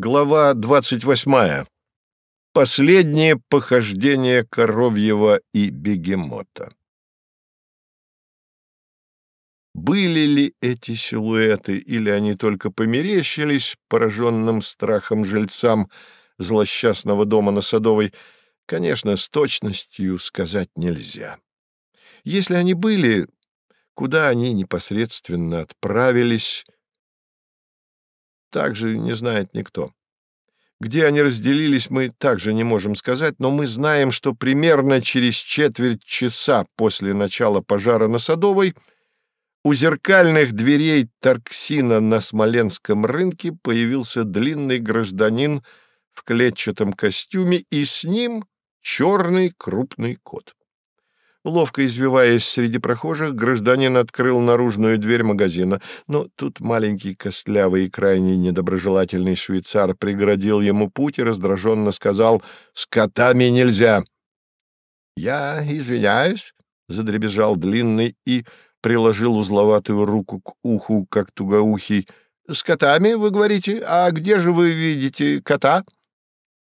Глава 28. Последнее похождение Коровьева и Бегемота. Были ли эти силуэты, или они только померещились пораженным страхом жильцам злосчастного дома на Садовой, конечно, с точностью сказать нельзя. Если они были, куда они непосредственно отправились, также не знает никто. Где они разделились, мы также не можем сказать, но мы знаем, что примерно через четверть часа после начала пожара на Садовой у зеркальных дверей Тарксина на Смоленском рынке появился длинный гражданин в клетчатом костюме, и с ним черный крупный кот. Ловко извиваясь среди прохожих, гражданин открыл наружную дверь магазина, но тут маленький костлявый и крайне недоброжелательный швейцар преградил ему путь и раздраженно сказал «С котами нельзя!» «Я извиняюсь», — задребезжал длинный и приложил узловатую руку к уху, как тугоухий. «С котами, вы говорите? А где же вы видите кота?»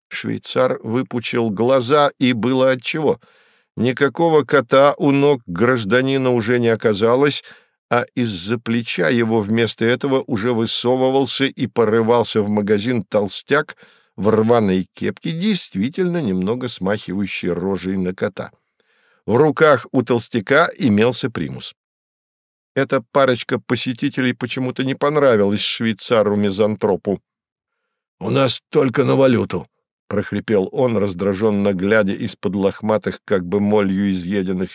Швейцар выпучил глаза, и было отчего — Никакого кота у ног гражданина уже не оказалось, а из-за плеча его вместо этого уже высовывался и порывался в магазин толстяк в рваной кепке, действительно немного смахивающий рожей на кота. В руках у толстяка имелся примус. Эта парочка посетителей почему-то не понравилась швейцару-мизантропу. «У нас только на валюту», — прохрипел он, раздраженно глядя из-под лохматых, как бы молью изъеденных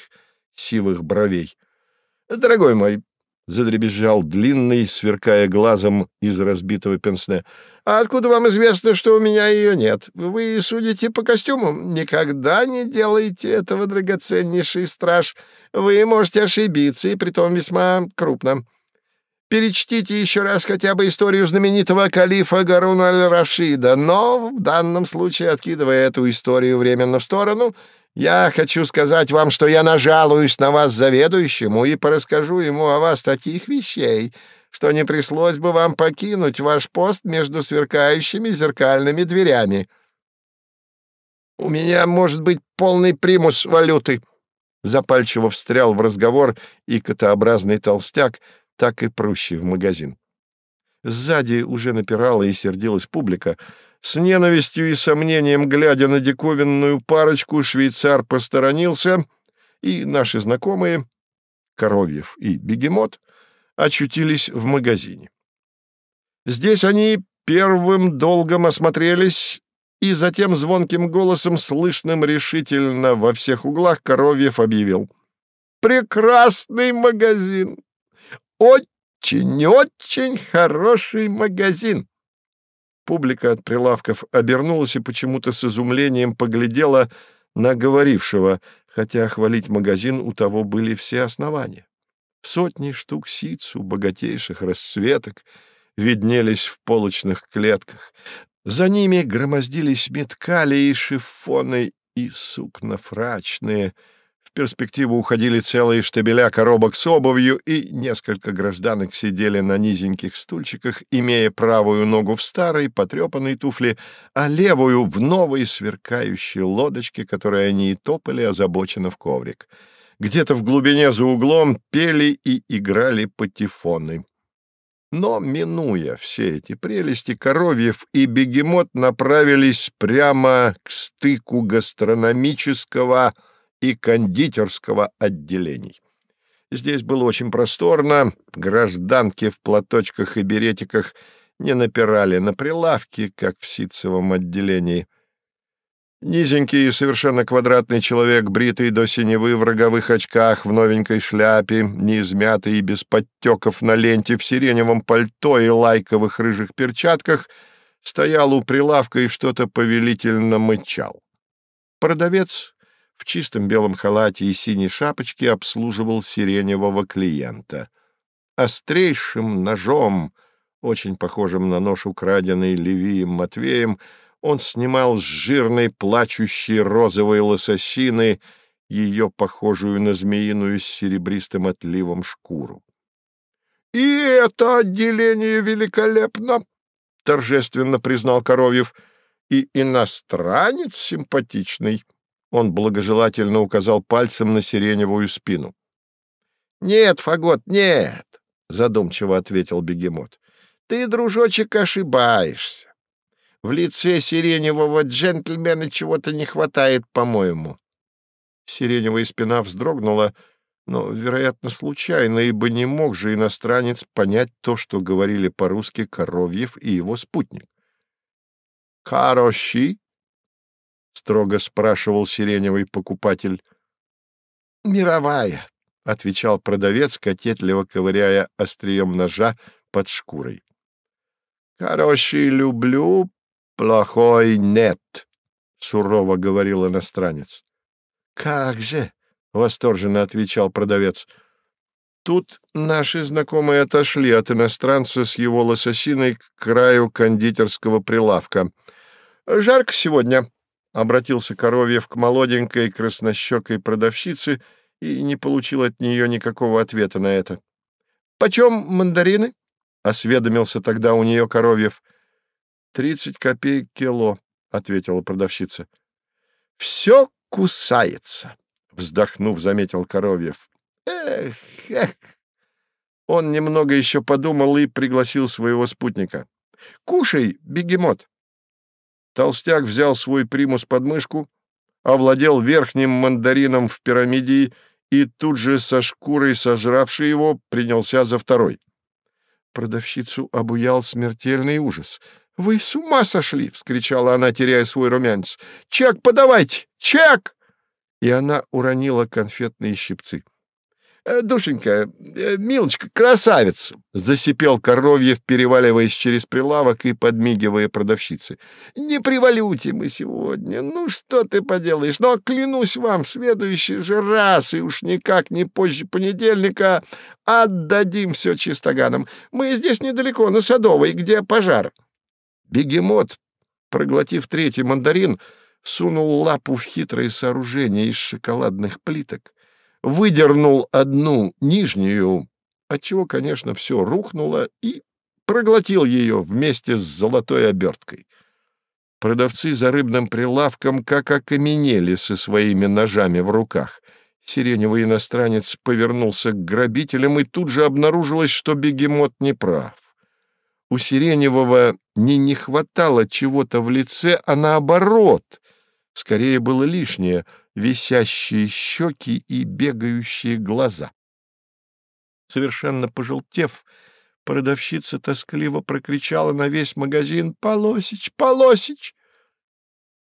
сивых бровей. — Дорогой мой, — задребезжал длинный, сверкая глазом из разбитого пенсне, — а откуда вам известно, что у меня ее нет? Вы судите по костюму? Никогда не делайте этого, драгоценнейший страж. Вы можете ошибиться, и притом весьма крупно. Перечтите еще раз хотя бы историю знаменитого калифа Гаруна аль-Рашида, но в данном случае, откидывая эту историю временно в сторону, я хочу сказать вам, что я нажалуюсь на вас заведующему и порасскажу ему о вас таких вещей, что не пришлось бы вам покинуть ваш пост между сверкающими зеркальными дверями. У меня может быть полный примус валюты. Запальчиво встрял в разговор и котообразный толстяк, так и прущий в магазин. Сзади уже напирала и сердилась публика. С ненавистью и сомнением, глядя на диковинную парочку, швейцар посторонился, и наши знакомые, Коровьев и Бегемот, очутились в магазине. Здесь они первым долгом осмотрелись, и затем звонким голосом, слышным решительно во всех углах, Коровьев объявил. «Прекрасный магазин! Очень-очень хороший магазин. Публика от прилавков обернулась и почему-то с изумлением поглядела на говорившего, хотя хвалить магазин у того были все основания. Сотни штук сицу, богатейших расцветок, виднелись в полочных клетках. За ними громоздились меткали и шифоны и сукна фрачные — перспективу уходили целые штабеля коробок с обувью, и несколько гражданок сидели на низеньких стульчиках, имея правую ногу в старой, потрепанной туфле, а левую — в новой сверкающей лодочке, которой они и топали озабоченно в коврик. Где-то в глубине за углом пели и играли патефоны. Но, минуя все эти прелести, Коровьев и Бегемот направились прямо к стыку гастрономического и кондитерского отделений. Здесь было очень просторно, гражданки в платочках и беретиках не напирали на прилавки, как в ситцевом отделении. Низенький и совершенно квадратный человек, бритый до синевы в роговых очках, в новенькой шляпе, неизмятый и без подтеков на ленте, в сиреневом пальто и лайковых рыжих перчатках, стоял у прилавка и что-то повелительно мычал. Продавец в чистом белом халате и синей шапочке обслуживал сиреневого клиента. Острейшим ножом, очень похожим на нож, украденный Левием Матвеем, он снимал с жирной плачущей розовой лососины ее похожую на змеиную с серебристым отливом шкуру. — И это отделение великолепно! — торжественно признал Коровьев, — «и иностранец симпатичный». Он благожелательно указал пальцем на сиреневую спину. «Нет, Фагот, нет!» — задумчиво ответил бегемот. «Ты, дружочек, ошибаешься. В лице сиреневого джентльмена чего-то не хватает, по-моему». Сиреневая спина вздрогнула, но, вероятно, случайно, ибо не мог же иностранец понять то, что говорили по-русски Коровьев и его спутник. «Кароши?» — строго спрашивал сиреневый покупатель. «Мировая», — отвечал продавец, кокетливо ковыряя острием ножа под шкурой. «Хороший люблю, плохой нет», — сурово говорил иностранец. «Как же!» — восторженно отвечал продавец. Тут наши знакомые отошли от иностранца с его лососиной к краю кондитерского прилавка. «Жарко сегодня», — обратился Коровьев к молоденькой краснощекой продавщице и не получил от нее никакого ответа на это. «Почем мандарины?» — осведомился тогда у нее Коровьев. «Тридцать копеек кило», — ответила продавщица. «Все кусается», — вздохнув, заметил Коровьев. «Эх, эх!» Он немного еще подумал и пригласил своего спутника. «Кушай, бегемот!» Толстяк взял свой примус под мышку, овладел верхним мандарином в пирамиде и тут же со шкурой сожравший его принялся за второй. Продавщицу обуял смертельный ужас. «Вы с ума сошли!» — вскричала она, теряя свой румянец. «Чек подавайте! Чек!» И она уронила конфетные щипцы. Э, «Душенька, э, милочка, красавица!» — засипел Коровьев, переваливаясь через прилавок и подмигивая продавщице. «Не при валюте мы сегодня. Ну, что ты поделаешь? Но, клянусь вам, в следующий же раз, и уж никак не позже понедельника, отдадим все чистоганам. Мы здесь недалеко, на Садовой, где пожар». Бегемот, проглотив третий мандарин, сунул лапу в хитрое сооружение из шоколадных плиток, выдернул одну нижнюю, отчего, конечно, все рухнуло, и проглотил ее вместе с золотой оберткой. Продавцы за рыбным прилавком как окаменели со своими ножами в руках. Сиреневый иностранец повернулся к грабителям, и тут же обнаружилось, что бегемот не прав. У Сиреневого не не хватало чего-то в лице, а наоборот, скорее было лишнее — висящие щеки и бегающие глаза. Совершенно пожелтев, продавщица тоскливо прокричала на весь магазин «Полосич! Полосич!».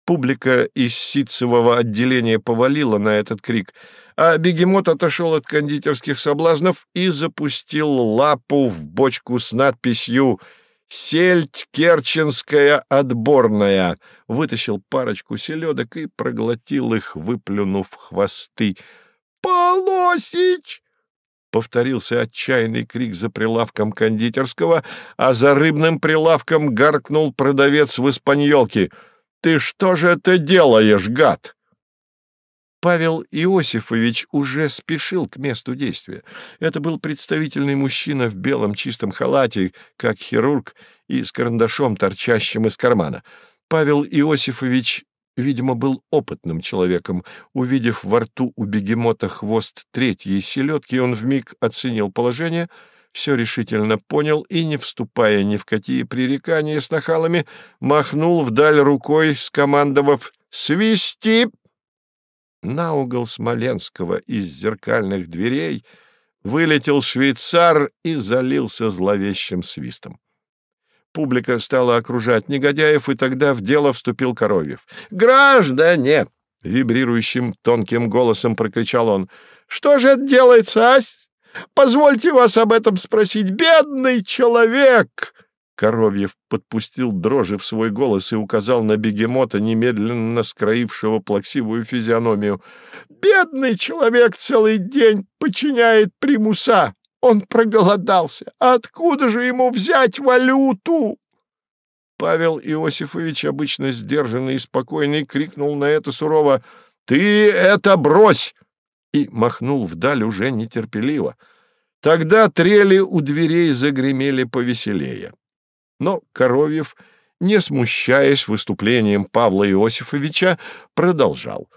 Публика из ситцевого отделения повалила на этот крик, а бегемот отошел от кондитерских соблазнов и запустил лапу в бочку с надписью «Полосич!» Сельдь керченская отборная. Вытащил парочку селедок и проглотил их, выплюнув хвосты. «Полосич!» Повторился отчаянный крик за прилавком кондитерского, а за рыбным прилавком гаркнул продавец в испаньолке. «Ты что же это делаешь, гад?» Павел Иосифович уже спешил к месту действия. Это был представительный мужчина в белом чистом халате, как хирург, и с карандашом, торчащим из кармана. Павел Иосифович, видимо, был опытным человеком. Увидев во рту у бегемота хвост третьей селедки, он вмиг оценил положение — все решительно понял и, не вступая ни в какие пререкания с нахалами, махнул вдаль рукой, скомандовав «Свисти!» На угол Смоленского из зеркальных дверей вылетел швейцар и залился зловещим свистом. Публика стала окружать негодяев, и тогда в дело вступил Коровьев. «Граждане!» — вибрирующим тонким голосом прокричал он. «Что же это делается, ась? Позвольте вас об этом спросить. Бедный человек!» Коровьев подпустил дрожи в свой голос и указал на бегемота, немедленно скроившего плаксивую физиономию. «Бедный человек целый день подчиняет примуса. Он проголодался. Откуда же ему взять валюту?» Павел Иосифович, обычно сдержанный и спокойный, крикнул на это сурово «Ты это брось!» и махнул вдаль уже нетерпеливо. Тогда трели у дверей загремели повеселее. Но Коровьев, не смущаясь выступлением Павла Иосифовича, продолжал.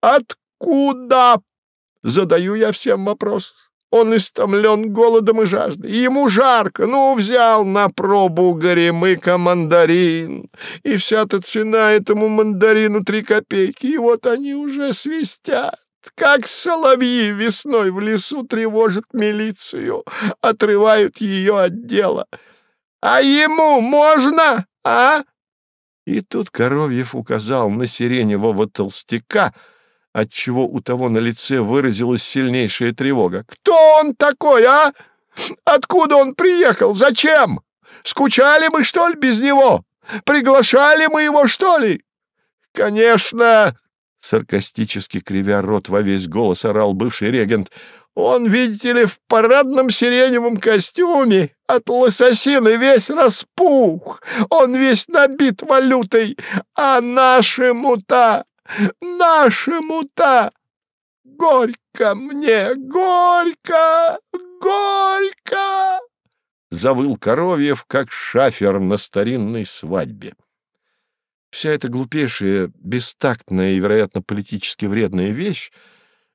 «Откуда?» — задаю я всем вопрос. Он истомлен голодом и жаждой. Ему жарко. Ну, взял на пробу горемыка мандарин. И вся-то цена этому мандарину три копейки. И вот они уже свистят. Как соловьи весной в лесу тревожат милицию, отрывают ее от дела. А ему можно, а? И тут Коровьев указал на сиреневого толстяка — отчего у того на лице выразилась сильнейшая тревога. «Кто он такой, а? Откуда он приехал? Зачем? Скучали мы, что ли, без него? Приглашали мы его, что ли?» «Конечно!» — саркастически кривя рот во весь голос орал бывший регент. «Он, видите ли, в парадном сиреневом костюме, от лососины весь распух, он весь набит валютой, а нашему-то Нашему-то! Горько мне, горько, горько!» Завыл Коровьев, как шафер на старинной свадьбе. Вся эта глупейшая, бестактная и, вероятно, политически вредная вещь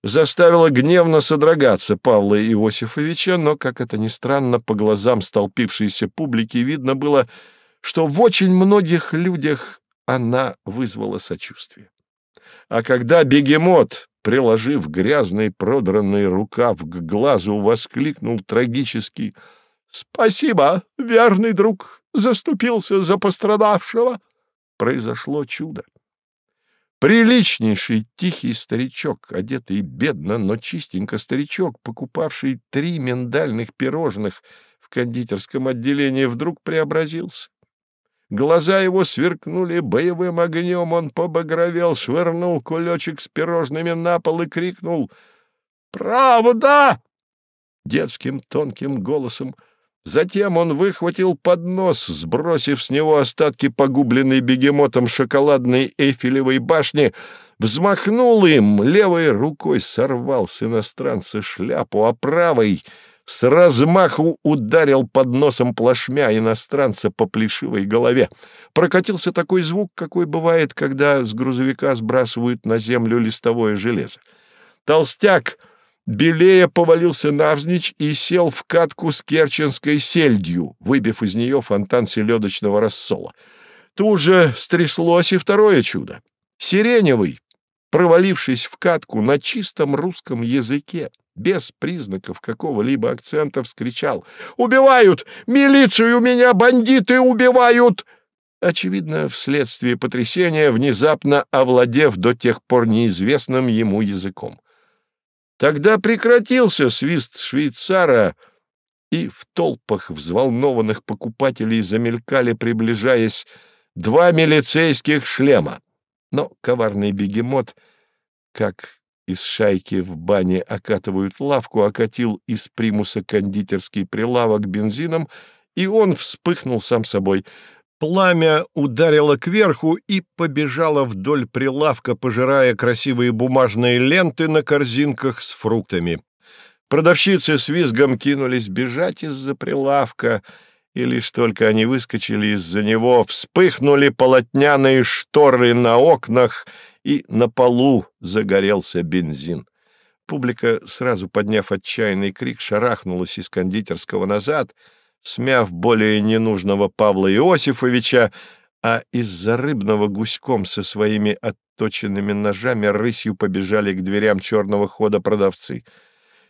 заставила гневно содрогаться Павла Иосифовича, но, как это ни странно, по глазам столпившейся публики видно было, что в очень многих людях она вызвала сочувствие. А когда бегемот, приложив грязный продранный рукав к глазу, воскликнул трагически «Спасибо, верный друг, заступился за пострадавшего!» Произошло чудо. Приличнейший тихий старичок, одетый бедно, но чистенько старичок, покупавший три миндальных пирожных в кондитерском отделении, вдруг преобразился. Глаза его сверкнули боевым огнем, он побагровел, швырнул кулечек с пирожными на пол и крикнул «Правда!» детским тонким голосом. Затем он выхватил поднос, сбросив с него остатки погубленной бегемотом шоколадной Эйфелевой башни, взмахнул им, левой рукой сорвал с иностранца шляпу, а правой — с размаху ударил под носом плашмя иностранца по плешивой голове. Прокатился такой звук, какой бывает, когда с грузовика сбрасывают на землю листовое железо. Толстяк белея повалился навзничь и сел в катку с керченской сельдью, выбив из нее фонтан селедочного рассола. Тут же стряслось и второе чудо. Сиреневый, провалившись в катку на чистом русском языке, без признаков какого-либо акцента вскричал «Убивают! Милицию меня бандиты убивают!» Очевидно, вследствие потрясения, внезапно овладев до тех пор неизвестным ему языком. Тогда прекратился свист швейцара, и в толпах взволнованных покупателей замелькали, приближаясь, два милицейских шлема. Но коварный бегемот, как из шайки в бане окатывают лавку, окатил из примуса кондитерский прилавок бензином, и он вспыхнул сам собой. Пламя ударило кверху и побежало вдоль прилавка, пожирая красивые бумажные ленты на корзинках с фруктами. Продавщицы с визгом кинулись бежать из-за прилавка, и лишь только они выскочили из-за него, вспыхнули полотняные шторы на окнах — и на полу загорелся бензин. Публика, сразу подняв отчаянный крик, шарахнулась из кондитерского назад, смяв более ненужного Павла Иосифовича, а из-за рыбного гуськом со своими отточенными ножами рысью побежали к дверям черного хода продавцы.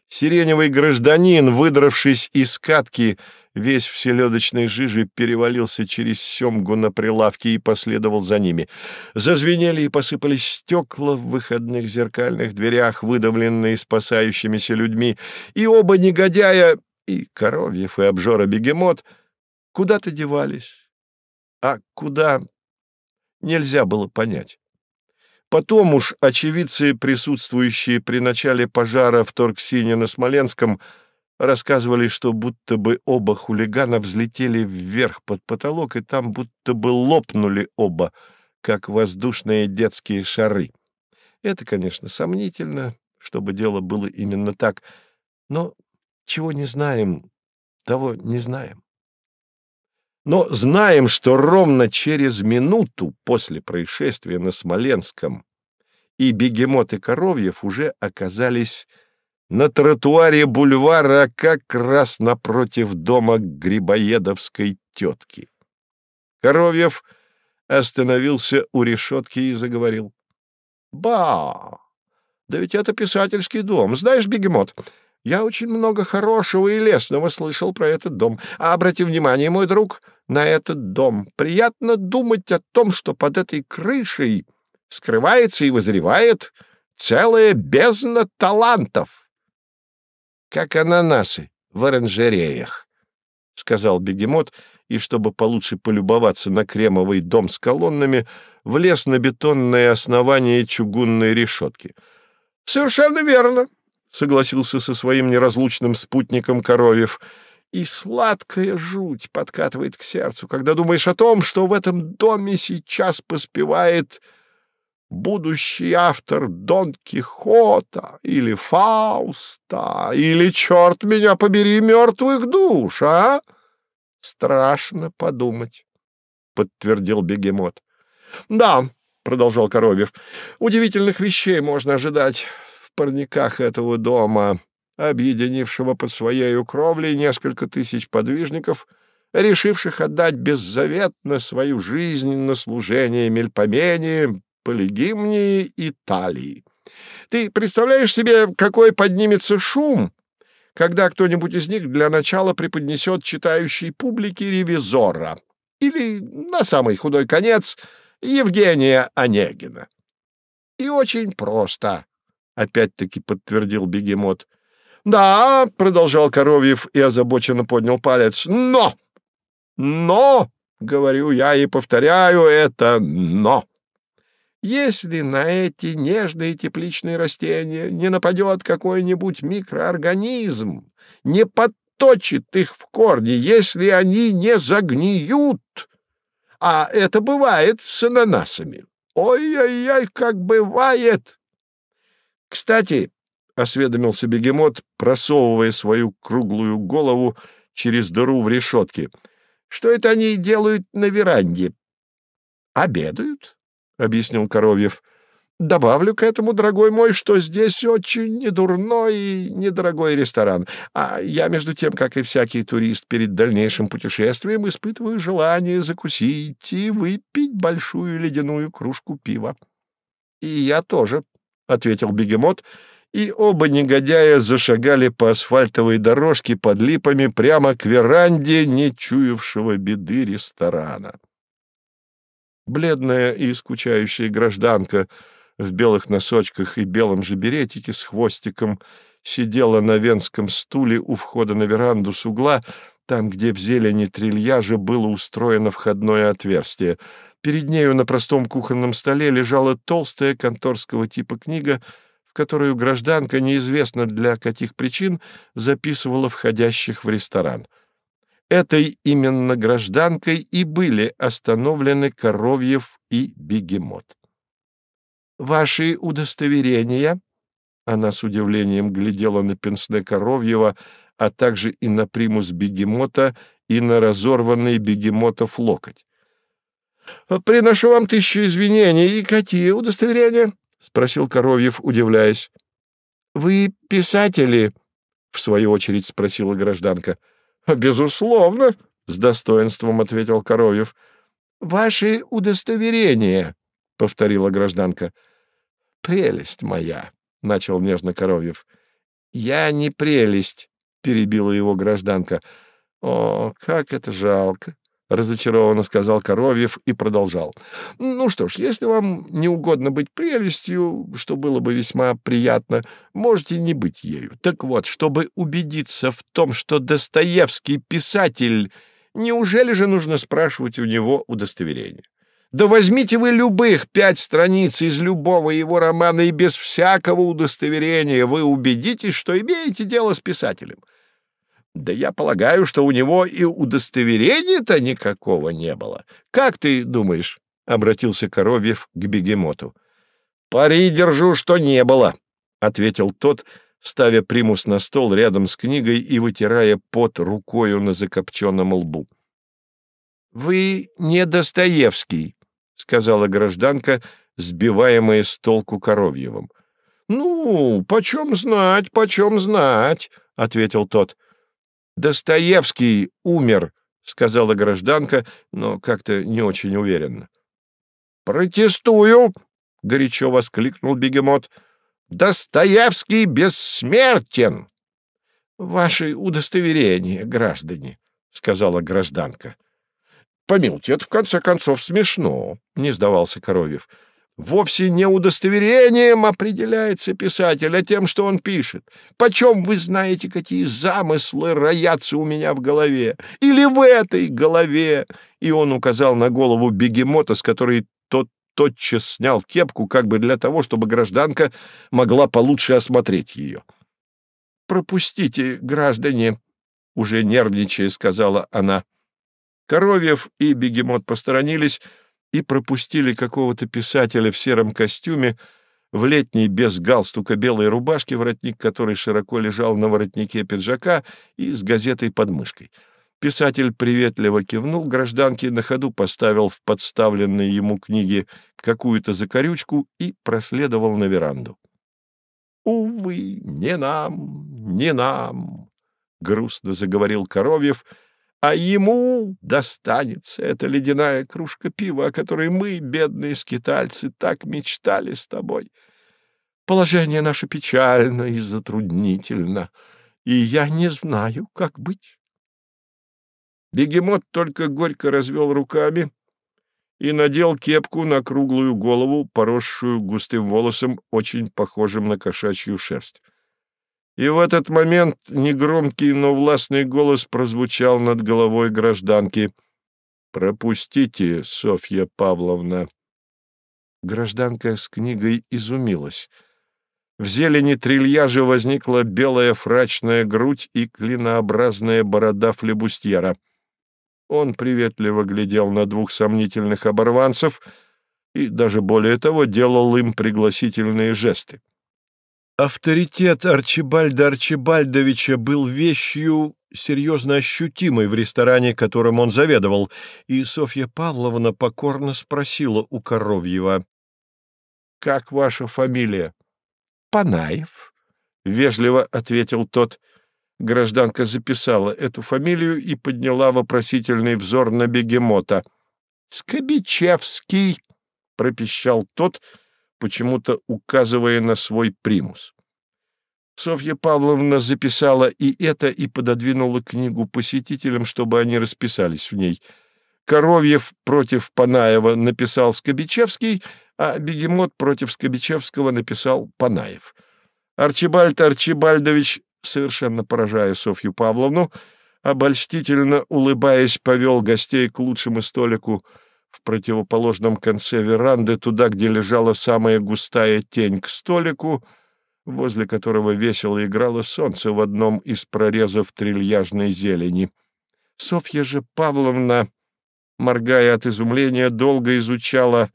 Сиреневый гражданин, выдравшись из катки, весь в селедочной жиже перевалился через семгу на прилавке и последовал за ними. Зазвенели и посыпались стекла в выходных зеркальных дверях, выдавленные спасающимися людьми, и оба негодяя, и Коровьев, и обжора-бегемот, куда-то девались. А куда — нельзя было понять. Потом уж очевидцы, присутствующие при начале пожара в Торксине на Смоленском, — Рассказывали, что будто бы оба хулигана взлетели вверх под потолок, и там будто бы лопнули оба, как воздушные детские шары. Это, конечно, сомнительно, чтобы дело было именно так, но чего не знаем, того не знаем. но знаем, что ровно через минуту после происшествия на Смоленском и бегемот и Коровьев уже оказались на тротуаре бульвара как раз напротив дома Грибоедовской тетки. Коровьев остановился у решетки и заговорил. «Ба! Да ведь это писательский дом. Знаешь, бегемот, я очень много хорошего и лестного слышал про этот дом. А обрати внимание, мой друг, на этот дом. Приятно думать о том, что под этой крышей скрывается и возревает целая бездна талантов. Как ананасы в оранжереях, — сказал бегемот, и, чтобы получше полюбоваться на кремовый дом с колоннами, влез на бетонное основание чугунной решетки. — Совершенно верно, — согласился со своим неразлучным спутником Коровьев, — и сладкая жуть подкатывает к сердцу, когда думаешь о том, что в этом доме сейчас поспевает будущий автор Дон Кихота или Фауста или, черт меня побери, мертвых душ, а? Страшно подумать, — подтвердил бегемот. — Да, — продолжал Коровьев, — удивительных вещей можно ожидать парниках этого дома, объединившего под своей кровлей несколько тысяч подвижников — решивших отдать беззаветно свою жизнь на служение Мельпомене, полигимнии Италии. Ты представляешь себе, какой поднимется шум, когда кто-нибудь из них для начала преподнесет читающей публике ревизора или, на самый худой конец, Евгения Онегина? И очень просто, — опять-таки подтвердил бегемот. — Да, — продолжал Коровьев и озабоченно поднял палец, — но! Но, — говорю я и повторяю это, — но! Если на эти нежные тепличные растения не нападет какой-нибудь микроорганизм, не подточит их в корне, если они не загниют, а это бывает с ананасами. Ой-ой-ой, как бывает! Кстати, — осведомился бегемот, просовывая свою круглую голову через дыру в решетке, — что это они делают на веранде? Обедают? объяснил Коровьев. Добавлю к этому, дорогой мой, что здесь очень недурной и недорогой ресторан. А я, между тем, как и всякий турист перед дальнейшим путешествием, испытываю желание закусить и выпить большую ледяную кружку пива. — И я тоже, — ответил бегемот, и оба негодяя зашагали по асфальтовой дорожке под липами прямо к веранде нечуявшего беды ресторана. Бледная и скучающая гражданка в белых носочках и белом же беретике с хвостиком сидела на венском стуле у входа на веранду с угла, там, где в зелени трильяжа было устроено входное отверстие. Перед нею на простом кухонном столе лежала толстая конторского типа книга, в которую гражданка, неизвестно для каких причин, записывала входящих в ресторан. Этой именно гражданкой и были остановлены Коровьев и Бегемот. «Ваши удостоверения?» Она с удивлением глядела на пенсне Коровьева, а также и на примус Бегемота, и на разорванный Бегемотов локоть. «Приношу вам тысячу извинений. И какие удостоверения?» — спросил Коровьев, удивляясь. «Вы писатели?» — в свою очередь спросила гражданка. — «Безусловно», — с достоинством ответил Коровьев. «Ваши удостоверения», — повторила гражданка. «Прелесть моя», — начал нежно Коровьев. «Я не прелесть», — перебила его гражданка. «О, как это жалко! разочарованно сказал Коровьев и продолжал. Ну что ж, если вам не угодно быть прелестью, что было бы весьма приятно, можете не быть ею. Так вот, чтобы убедиться в том, что Достоевский писатель, неужели же нужно спрашивать у него удостоверение? Да возьмите вы любых пять страниц из любого его романа, и без всякого удостоверения вы убедитесь, что имеете дело с писателем. Да я полагаю, что у него и удостоверения-то никакого не было. Как ты думаешь? — обратился Коровьев к бегемоту. — Пари держу, что не было, — ответил тот, ставя примус на стол рядом с книгой и вытирая пот рукою на закопченном лбу. «Вы не Достоевский», — сказала гражданка, сбиваемая с толку Коровьевым. «Ну, почем знать, почем знать», — ответил тот. «Достоевский умер», — сказала гражданка, но как-то не очень уверенно. «Протестую!» — горячо воскликнул бегемот. «Достоевский бессмертен!» «Ваши удостоверения, граждане», — сказала гражданка. «Помилуйте, это в конце концов смешно», — не сдавался Коровьев вовсе не удостоверением определяется писатель, а тем, что он пишет. Почем вы знаете, какие замыслы роятся у меня в голове? Или в этой голове?» И он указал на голову бегемота, с которой тот тотчас снял кепку, как бы для того, чтобы гражданка могла получше осмотреть ее. «Пропустите, граждане», — уже нервничая сказала она. Коровьев и бегемот посторонились, — и пропустили какого-то писателя в сером костюме, в летней без галстука белой рубашке, воротник которой широко лежал на воротнике пиджака и с газетой под мышкой. Писатель приветливо кивнул гражданке, на ходу поставил в подставленные ему книги какую-то закорючку и проследовал на веранду. «Увы, не нам, не нам!» — грустно заговорил Коровьев — а ему достанется эта ледяная кружка пива, о которой мы, бедные скитальцы, так мечтали с тобой. Положение наше печально и затруднительно, и я не знаю, как быть. Бегемот только горько развел руками и надел кепку на круглую голову, поросшую густым волосом, очень похожим на кошачью шерсть. И в этот момент негромкий, но властный голос прозвучал над головой гражданки. «Пропустите, Софья Павловна». Гражданка с книгой изумилась. В зелени трильяжа возникла белая фрачная грудь и клинообразная борода флебустьера. Он приветливо глядел на двух сомнительных оборванцев и, даже более того, делал им пригласительные жесты. Авторитет Арчибальда Арчибальдовича был вещью серьезно ощутимой в ресторане, которым он заведовал, и Софья Павловна покорно спросила у Коровьева. «Как ваша фамилия?» «Панаев», — вежливо ответил тот. Гражданка записала эту фамилию и подняла вопросительный взор на бегемота. «Скобичевский», — пропищал тот, — почему-то указывая на свой примус. Софья Павловна записала и это и пододвинула книгу посетителям, чтобы они расписались в ней. Коровьев против Панаева написал Скобичевский, а Бегемот против Скобичевского написал Панаев. Арчибальд Арчибальдович, совершенно поражая Софью Павловну, обольстительно улыбаясь, повел гостей к лучшему столику — в противоположном конце веранды, туда, где лежала самая густая тень к столику, возле которого весело играло солнце в одном из прорезов трильяжной зелени. Софья же Павловна, моргая от изумления, долго изучала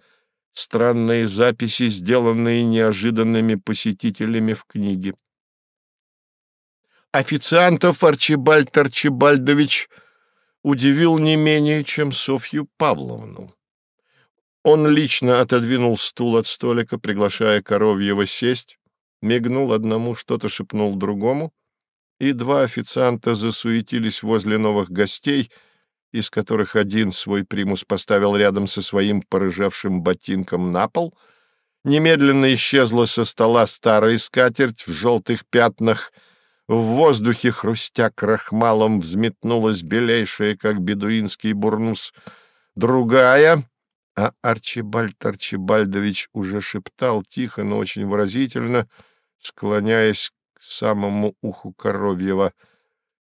странные записи, сделанные неожиданными посетителями в книге. Официантов Арчибальд Арчибальдович — удивил не менее, чем Софью Павловну. Он лично отодвинул стул от столика, приглашая Коровьева сесть, мигнул одному, что-то шепнул другому, и два официанта засуетились возле новых гостей, из которых один свой примус поставил рядом со своим порыжавшим ботинком на пол. Немедленно исчезла со стола старая скатерть в желтых пятнах — в воздухе, хрустя крахмалом, взметнулась белейшая, как бедуинский бурнус, другая, а Арчибальд Арчибальдович уже шептал тихо, но очень выразительно, склоняясь к самому уху Коровьева.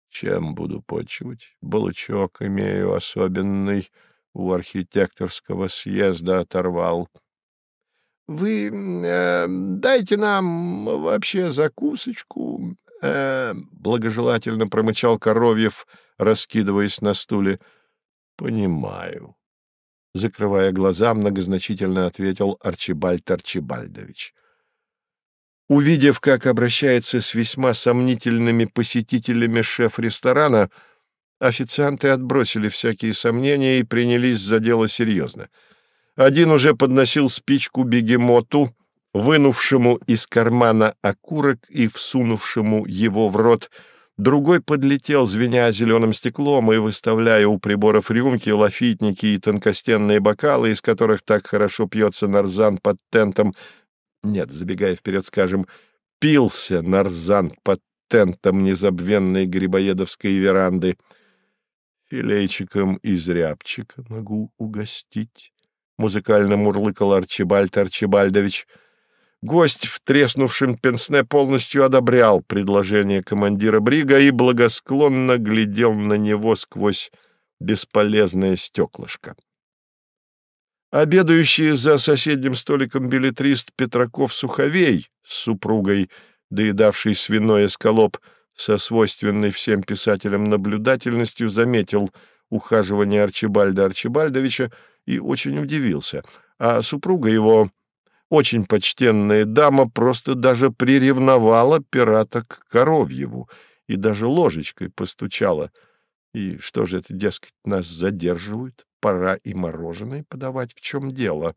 «Чем буду почивать? Балычок имею особенный, у архитекторского съезда оторвал». «Вы э, дайте нам вообще закусочку, э, благожелательно промычал Коровьев, раскидываясь на стуле. Понимаю. Закрывая глаза, многозначительно ответил Арчибальд Арчибальдович. Увидев, как обращается с весьма сомнительными посетителями шеф ресторана, Официанты отбросили всякие сомнения и принялись за дело серьезно. Один уже подносил спичку бегемоту, вынувшему из кармана окурок и всунувшему его в рот, другой подлетел, звеня зеленым стеклом и выставляя у приборов рюмки, лафитники и тонкостенные бокалы, из которых так хорошо пьется нарзан под тентом. Нет, забегая вперед, скажем, пился нарзан под тентом незабвенной грибоедовской веранды — Филейчиком из рябчика могу угостить, — музыкально мурлыкал Арчибальд Арчибальдович. Гость в треснувшем пенсне полностью одобрял предложение командира брига и благосклонно глядел на него сквозь бесполезное стеклышко. Обедающий за соседним столиком билетрист Петраков-Суховей с супругой, доедавший свиной эскалоп, — со свойственной всем писателям наблюдательностью заметил ухаживание Арчибальда Арчибальдовича и очень удивился, а супруга его, очень почтенная дама, просто даже приревновала пирата к Коровьеву и даже ложечкой постучала. И что же это, дескать, нас задерживают? Пора и мороженое подавать, в чем дело?»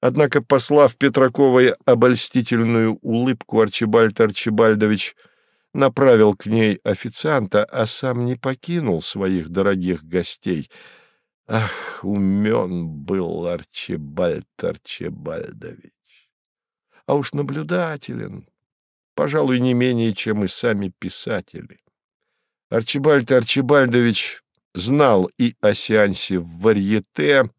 Однако, послав Петраковой обольстительную улыбку, Арчибальд Арчибальдович — направил к ней официанта, а сам не покинул своих дорогих гостей. Ах, умен был Арчибальд Арчибальдович! А уж наблюдателен, пожалуй, не менее, чем и сами писатели. Арчибальд Арчибальдович знал и о сеансе в варьете,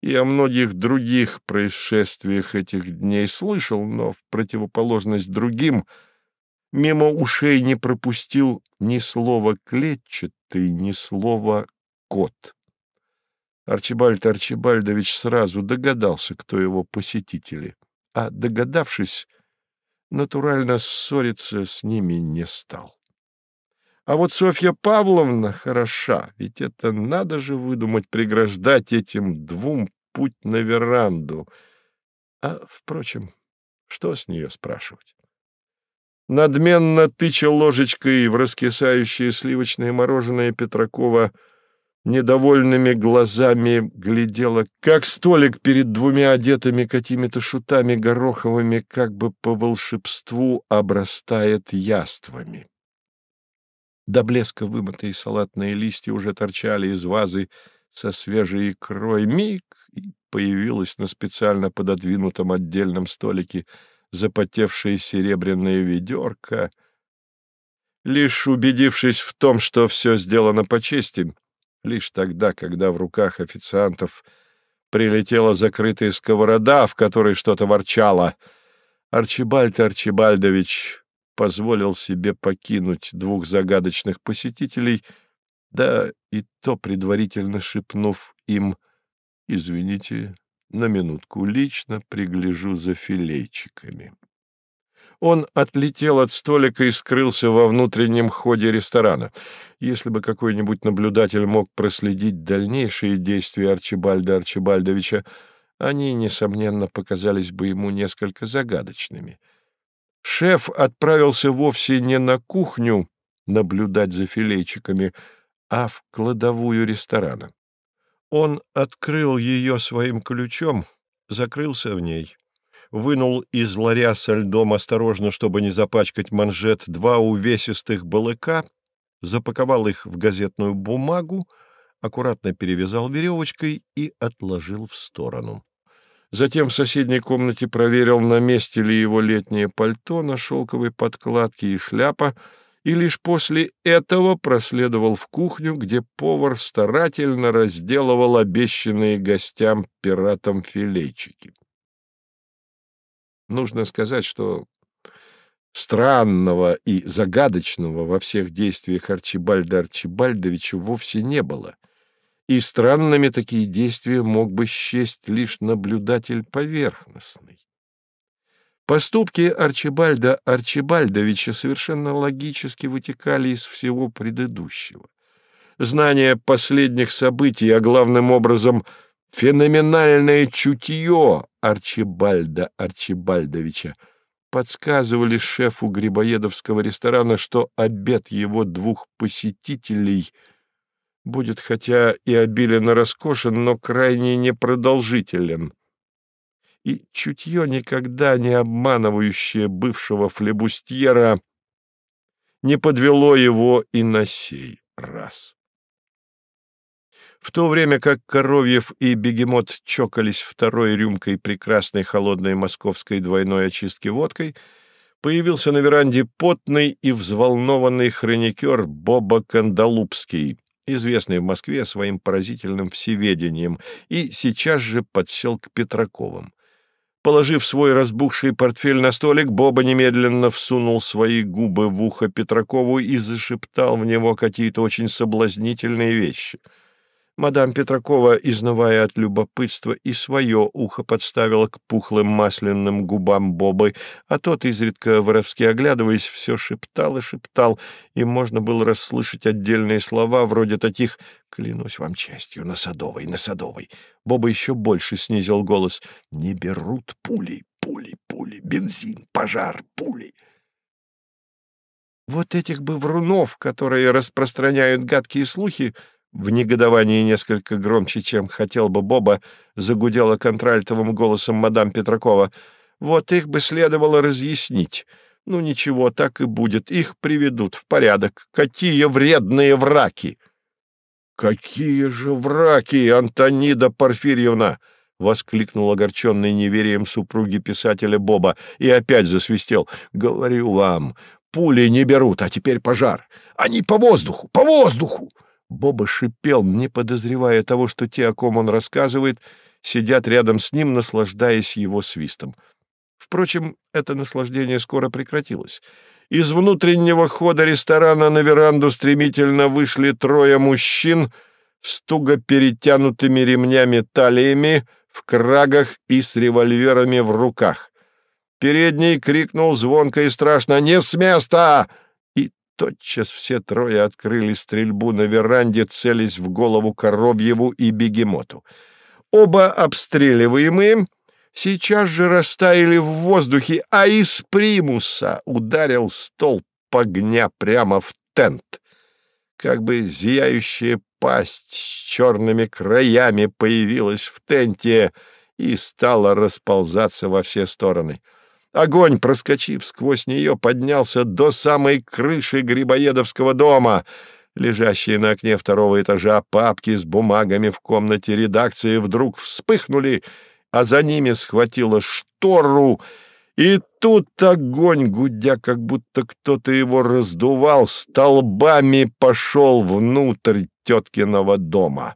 и о многих других происшествиях этих дней слышал, но в противоположность другим — мимо ушей не пропустил ни слова «клетчатый», ни слова «кот». Арчибальд Арчибальдович сразу догадался, кто его посетители, а, догадавшись, натурально ссориться с ними не стал. А вот Софья Павловна хороша, ведь это надо же выдумать преграждать этим двум путь на веранду. А, впрочем, что с нее спрашивать? Надменно тыча ложечкой в раскисающее сливочное мороженое Петракова, недовольными глазами глядела, как столик перед двумя одетыми какими-то шутами гороховыми как бы по волшебству обрастает яствами. До блеска вымытые салатные листья уже торчали из вазы со свежей икрой. Миг, и появилась на специально пододвинутом отдельном столике — запотевшее серебряное ведерко. Лишь убедившись в том, что все сделано по чести, лишь тогда, когда в руках официантов прилетела закрытая сковорода, в которой что-то ворчало, Арчибальд Арчибальдович позволил себе покинуть двух загадочных посетителей, да и то предварительно шепнув им «Извините, на минутку лично пригляжу за филейчиками. Он отлетел от столика и скрылся во внутреннем ходе ресторана. Если бы какой-нибудь наблюдатель мог проследить дальнейшие действия Арчибальда Арчибальдовича, они, несомненно, показались бы ему несколько загадочными. Шеф отправился вовсе не на кухню наблюдать за филейчиками, а в кладовую ресторана. Он открыл ее своим ключом, закрылся в ней, вынул из ларя со льдом осторожно, чтобы не запачкать манжет, два увесистых балыка, запаковал их в газетную бумагу, аккуратно перевязал веревочкой и отложил в сторону. Затем в соседней комнате проверил, на месте ли его летнее пальто на шелковой подкладке и шляпа, и лишь после этого проследовал в кухню, где повар старательно разделывал обещанные гостям пиратам филейчики. Нужно сказать, что странного и загадочного во всех действиях Арчибальда Арчибальдовича вовсе не было, и странными такие действия мог бы счесть лишь наблюдатель поверхностный. Поступки Арчибальда Арчибальдовича совершенно логически вытекали из всего предыдущего. Знание последних событий, а главным образом феноменальное чутье Арчибальда Арчибальдовича подсказывали шефу грибоедовского ресторана, что обед его двух посетителей будет хотя и обилен и роскошен, но крайне непродолжителен. И чутье, никогда не обманывающее бывшего флебустьера, не подвело его и на сей раз. В то время как Коровьев и Бегемот чокались второй рюмкой прекрасной холодной московской двойной очистки водкой, появился на веранде потный и взволнованный хроникер Боба Кандалупский, известный в Москве своим поразительным всеведением, и сейчас же подсел к Петраковым. Положив свой разбухший портфель на столик, Боба немедленно всунул свои губы в ухо Петракову и зашептал в него какие-то очень соблазнительные вещи — Мадам Петракова, изнывая от любопытства, и свое ухо подставила к пухлым масляным губам Бобы, а тот, изредка воровски оглядываясь, все шептал и шептал, и можно было расслышать отдельные слова, вроде таких «Клянусь вам честью, на Садовой, на Садовой». Боба еще больше снизил голос «Не берут пули, пули, пули, бензин, пожар, пули». Вот этих бы врунов, которые распространяют гадкие слухи, в негодовании несколько громче, чем хотел бы Боба, загудела контральтовым голосом мадам Петракова. «Вот их бы следовало разъяснить. Ну ничего, так и будет. Их приведут в порядок. Какие вредные враки!» «Какие же враки, Антонида Порфирьевна!» — воскликнул огорченный неверием супруги писателя Боба и опять засвистел. «Говорю вам, пули не берут, а теперь пожар. Они по воздуху, по воздуху!» Боба шипел, не подозревая того, что те, о ком он рассказывает, сидят рядом с ним, наслаждаясь его свистом. Впрочем, это наслаждение скоро прекратилось. Из внутреннего хода ресторана на веранду стремительно вышли трое мужчин с туго перетянутыми ремнями талиями, в крагах и с револьверами в руках. Передний крикнул звонко и страшно «Не с места!» Тотчас все трое открыли стрельбу на веранде, целясь в голову Коровьеву и Бегемоту. Оба обстреливаемые сейчас же растаяли в воздухе, а из примуса ударил столб огня прямо в тент. Как бы зияющая пасть с черными краями появилась в тенте и стала расползаться во все стороны. Огонь, проскочив сквозь нее, поднялся до самой крыши Грибоедовского дома. Лежащие на окне второго этажа папки с бумагами в комнате редакции вдруг вспыхнули, а за ними схватило штору, и тут огонь, гудя, как будто кто-то его раздувал, столбами пошел внутрь теткиного дома.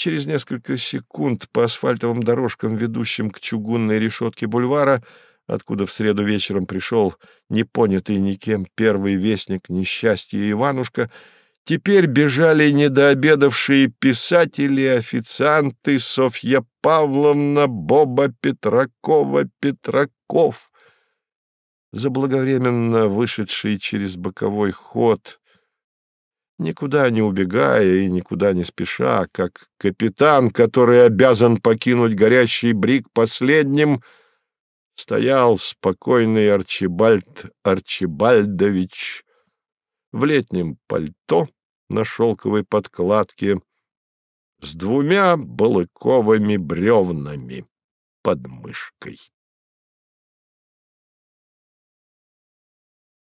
Через несколько секунд по асфальтовым дорожкам, ведущим к чугунной решетке бульвара, откуда в среду вечером пришел непонятый никем первый вестник несчастья Иванушка, теперь бежали недообедавшие писатели, официанты Софья Павловна, Боба Петракова, Петраков. Заблаговременно вышедший через боковой ход никуда не убегая и никуда не спеша, как капитан, который обязан покинуть горящий брик последним, стоял спокойный Арчибальд Арчибальдович в летнем пальто на шелковой подкладке с двумя балыковыми бревнами под мышкой.